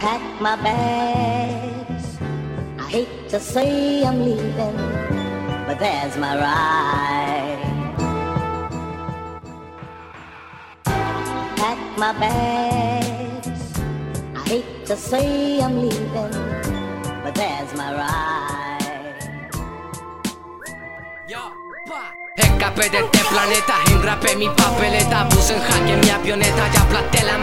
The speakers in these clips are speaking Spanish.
pack my bags. I hate to say I'm leaving, but there's my ride. Pack my bags. I hate to say I'm leaving, but there's my ride. Yo, Escapé de este planeta, engrapé mi papeleta Puse en jaque mi avioneta, ya aplasté la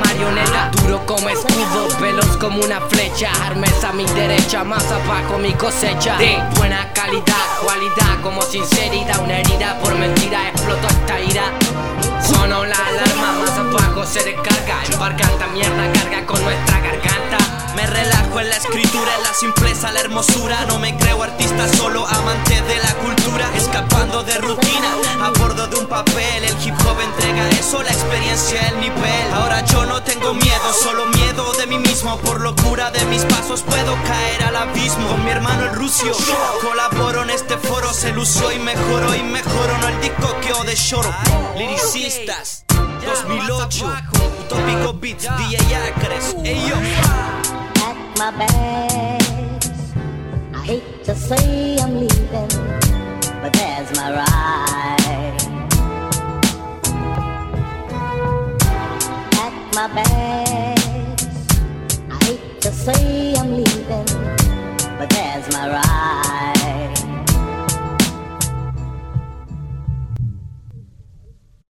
como una flecha. Armes a mi derecha, más abajo mi cosecha. De buena calidad, cualidad como sinceridad. Una herida por mentira, explotó esta ira. Sonó la alarma, más abajo se descarga. Embarca esta mierda, carga con nuestra garganta. Me relajo en la escritura, en la simpleza, la hermosura. No me creo artista, solo amante de la cultura. Escapando de rutina, a bordo de un papel. El hip hop entrega eso, la experiencia, el nivel Ahora yo no tengo miedo, solo miedo de mí mismo Por locura de mis pasos puedo caer al abismo. Con mi hermano el Rucio, colaboro en este foro Se lució y mejoró y mejoró, no el disco que o de choro Lyricistas 2008, Utópico Beats, DJ Acres, my bags. I hate to say I'm leaving, but there's my ride. Pack my to say I'm leaving, but there's my ride.